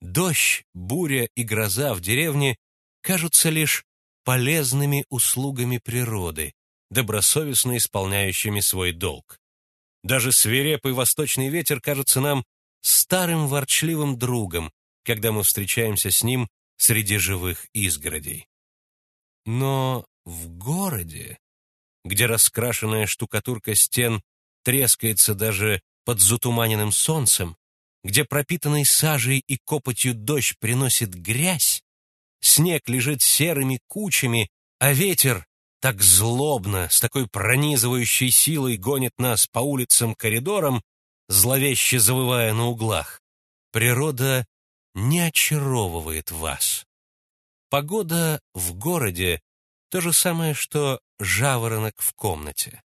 дождь, буря и гроза в деревне кажутся лишь полезными услугами природы, добросовестно исполняющими свой долг. Даже свирепый восточный ветер кажется нам старым ворчливым другом, когда мы встречаемся с ним среди живых изгородей. Но в городе, где раскрашенная штукатурка стен трескается даже под затуманенным солнцем, где пропитанный сажей и копотью дождь приносит грязь, снег лежит серыми кучами, а ветер так злобно, с такой пронизывающей силой гонит нас по улицам-коридорам, зловеще завывая на углах. Природа не очаровывает вас. Погода в городе — то же самое, что жаворонок в комнате.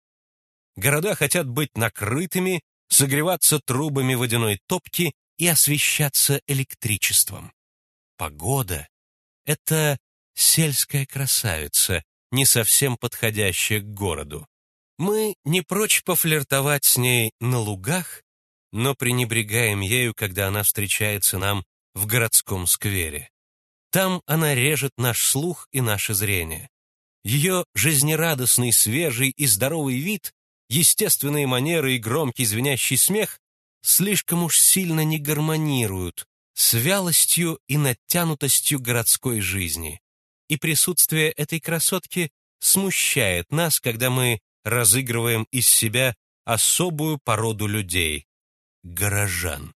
Города хотят быть накрытыми, согреваться трубами водяной топки и освещаться электричеством. Погода — это сельская красавица, не совсем подходящая к городу. Мы не прочь пофлиртовать с ней на лугах, но пренебрегаем ею, когда она встречается нам в городском сквере. Там она режет наш слух и наше зрение. Ее жизнерадостный, свежий и здоровый вид, естественные манеры и громкий звенящий смех слишком уж сильно не гармонируют с вялостью и натянутостью городской жизни. И присутствие этой красотки смущает нас, когда мы разыгрываем из себя особую породу людей — горожан.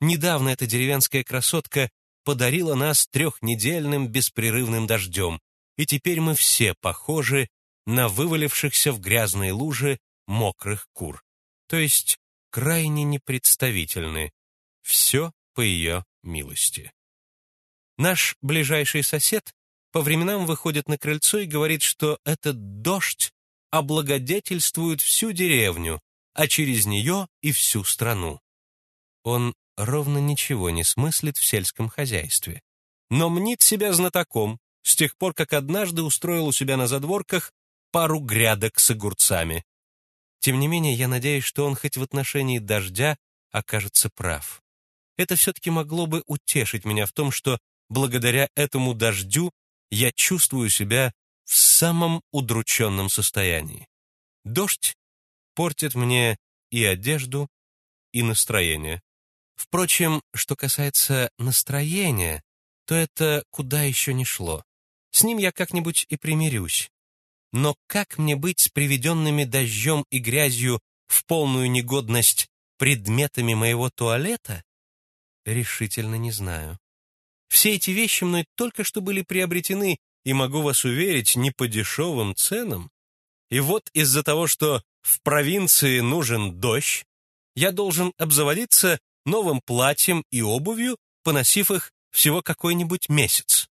Недавно эта деревенская красотка подарила нас трехнедельным беспрерывным дождем, и теперь мы все похожи на вывалившихся в грязные лужи мокрых кур, то есть крайне непредставительны. Все по ее милости. Наш ближайший сосед по временам выходит на крыльцо и говорит, что этот дождь облагодетельствует всю деревню, а через нее и всю страну. Он ровно ничего не смыслит в сельском хозяйстве, но мнит себя знатоком с тех пор, как однажды устроил у себя на задворках пару грядок с огурцами. Тем не менее, я надеюсь, что он хоть в отношении дождя окажется прав. Это все-таки могло бы утешить меня в том, что благодаря этому дождю я чувствую себя в самом удрученном состоянии. Дождь портит мне и одежду, и настроение. Впрочем, что касается настроения, то это куда еще не шло. С ним я как-нибудь и примирюсь. Но как мне быть с приведенными дождем и грязью в полную негодность предметами моего туалета? Решительно не знаю. Все эти вещи мной только что были приобретены, и могу вас уверить, не по дешевым ценам. И вот из-за того, что в провинции нужен дождь, я должен обзаводиться новым платьем и обувью, поносив их всего какой-нибудь месяц.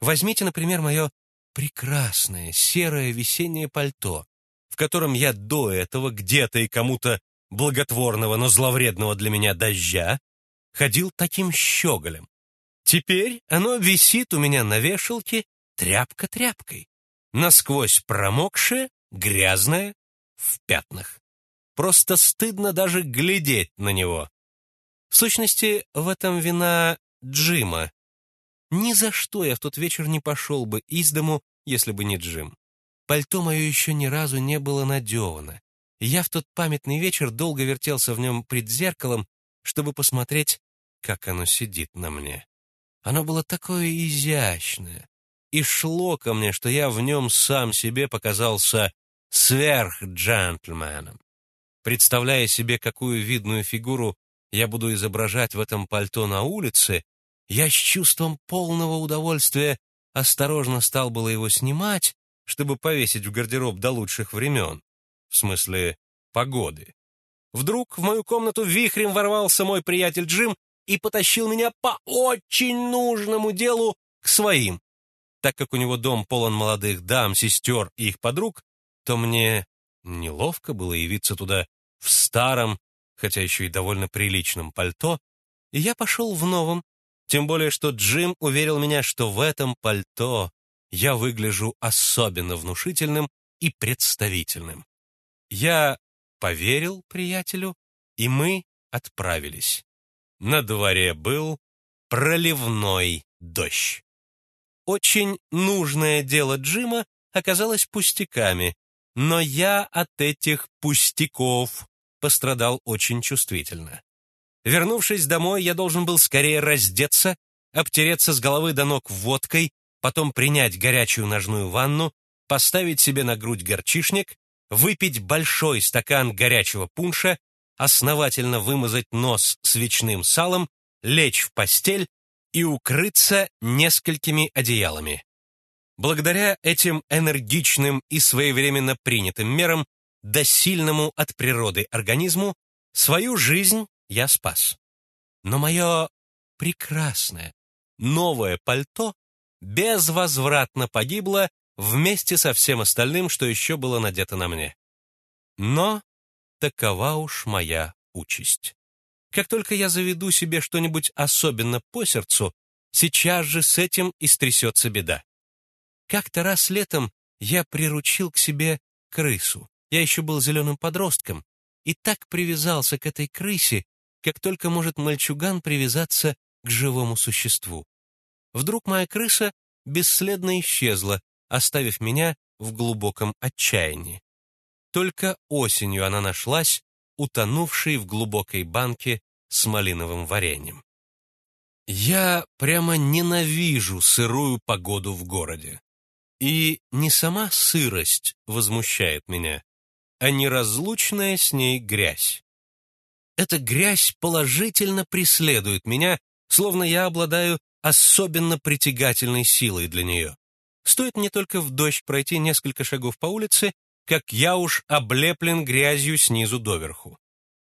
Возьмите, например, мое прекрасное серое весеннее пальто, в котором я до этого где-то и кому-то благотворного, но зловредного для меня дождя ходил таким щеголем. Теперь оно висит у меня на вешалке тряпка тряпкой, насквозь промокшее, грязное, в пятнах. Просто стыдно даже глядеть на него. В сущности, в этом вина Джима. Ни за что я в тот вечер не пошел бы из дому, если бы не Джим. Пальто мое еще ни разу не было надевано. я в тот памятный вечер долго вертелся в нем пред зеркалом, чтобы посмотреть, как оно сидит на мне. Оно было такое изящное и шло ко мне, что я в нем сам себе показался сверхджентльменом. Представляя себе, какую видную фигуру я буду изображать в этом пальто на улице, я с чувством полного удовольствия осторожно стал было его снимать, чтобы повесить в гардероб до лучших времен, в смысле погоды. Вдруг в мою комнату вихрем ворвался мой приятель Джим и потащил меня по очень нужному делу к своим. Так как у него дом полон молодых дам, сестер и их подруг, то мне неловко было явиться туда в старом, хотя еще и довольно приличном пальто, и я пошел в новом, тем более что Джим уверил меня, что в этом пальто я выгляжу особенно внушительным и представительным. Я поверил приятелю, и мы отправились. На дворе был проливной дождь. Очень нужное дело Джима оказалось пустяками, но я от этих пустяков пострадал очень чувствительно. Вернувшись домой, я должен был скорее раздеться, обтереться с головы до ног водкой, потом принять горячую ножную ванну, поставить себе на грудь горчишник, выпить большой стакан горячего пунша, основательно вымазать нос свечным салом, лечь в постель и укрыться несколькими одеялами. Благодаря этим энергичным и своевременно принятым мерам, досильному от природы организму, свою жизнь я спас. Но мое прекрасное новое пальто безвозвратно погибло вместе со всем остальным, что еще было надето на мне. Но такова уж моя участь. Как только я заведу себе что-нибудь особенно по сердцу, сейчас же с этим и стрясется беда. Как-то раз летом я приручил к себе крысу. Я еще был зеленым подростком и так привязался к этой крысе, как только может мальчуган привязаться к живому существу. Вдруг моя крыса бесследно исчезла, оставив меня в глубоком отчаянии. Только осенью она нашлась, утонувшей в глубокой банке с малиновым вареньем. Я прямо ненавижу сырую погоду в городе. И не сама сырость возмущает меня, а неразлучная с ней грязь. Эта грязь положительно преследует меня, словно я обладаю особенно притягательной силой для нее. Стоит мне только в дождь пройти несколько шагов по улице, как я уж облеплен грязью снизу доверху.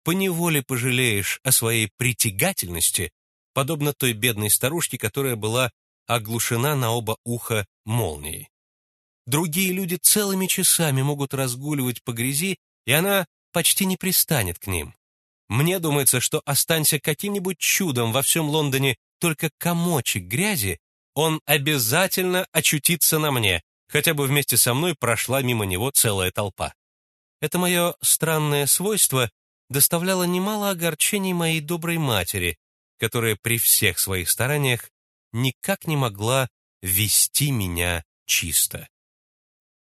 Поневоле пожалеешь о своей притягательности, подобно той бедной старушке, которая была оглушена на оба уха молнией. Другие люди целыми часами могут разгуливать по грязи, и она почти не пристанет к ним. Мне думается, что останься каким-нибудь чудом во всем Лондоне только комочек грязи, он обязательно очутится на мне, хотя бы вместе со мной прошла мимо него целая толпа. Это мое странное свойство доставляло немало огорчений моей доброй матери, которая при всех своих стараниях никак не могла вести меня чисто.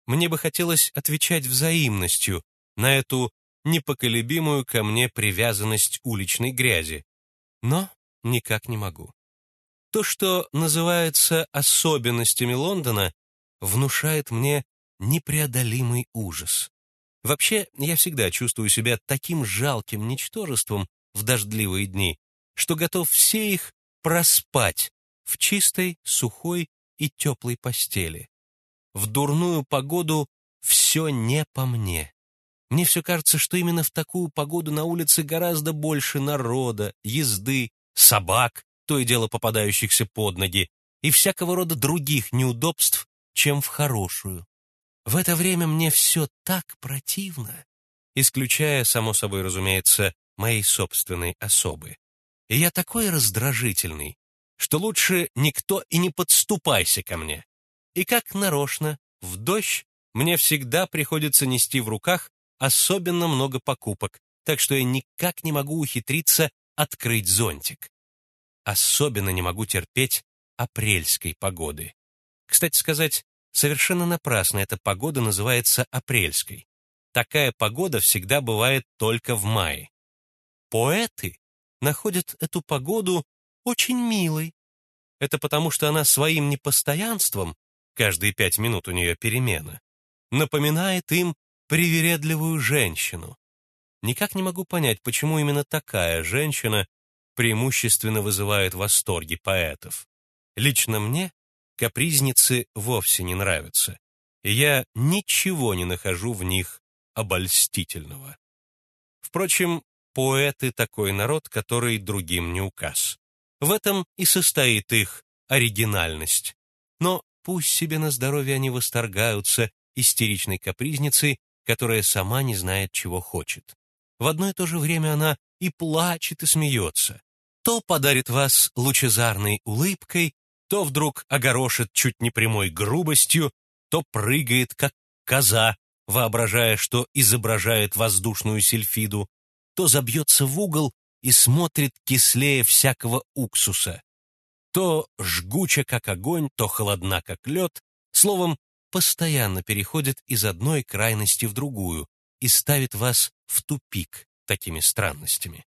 Мне бы хотелось отвечать взаимностью на эту непоколебимую ко мне привязанность уличной грязи, но никак не могу. То, что называется особенностями Лондона, внушает мне непреодолимый ужас. Вообще, я всегда чувствую себя таким жалким ничтожеством в дождливые дни, что готов все их проспать в чистой, сухой и теплой постели. В дурную погоду все не по мне. Мне все кажется, что именно в такую погоду на улице гораздо больше народа, езды, собак, то и дело попадающихся под ноги, и всякого рода других неудобств, чем в хорошую. В это время мне все так противно, исключая, само собой разумеется, моей собственной особы. И я такой раздражительный, что лучше никто и не подступайся ко мне. И как нарочно, в дождь мне всегда приходится нести в руках особенно много покупок, так что я никак не могу ухитриться открыть зонтик. Особенно не могу терпеть апрельской погоды. Кстати сказать, совершенно напрасно эта погода называется апрельской. Такая погода всегда бывает только в мае. Поэты находят эту погоду очень милой. Это потому, что она своим непостоянством, каждые пять минут у нее перемена, напоминает им привередливую женщину. Никак не могу понять, почему именно такая женщина преимущественно вызывает восторги поэтов. Лично мне капризницы вовсе не нравятся, и я ничего не нахожу в них обольстительного. Впрочем, поэты — такой народ, который другим не указ. В этом и состоит их оригинальность. Но пусть себе на здоровье они восторгаются истеричной капризницей, которая сама не знает, чего хочет. В одно и то же время она и плачет, и смеется. То подарит вас лучезарной улыбкой, то вдруг огорошит чуть не прямой грубостью, то прыгает, как коза, воображая, что изображает воздушную сельфиду, то забьется в угол и смотрит кислее всякого уксуса. то жгуча, как огонь, то холодна, как лед, словом, постоянно переходит из одной крайности в другую и ставит вас в тупик такими странностями.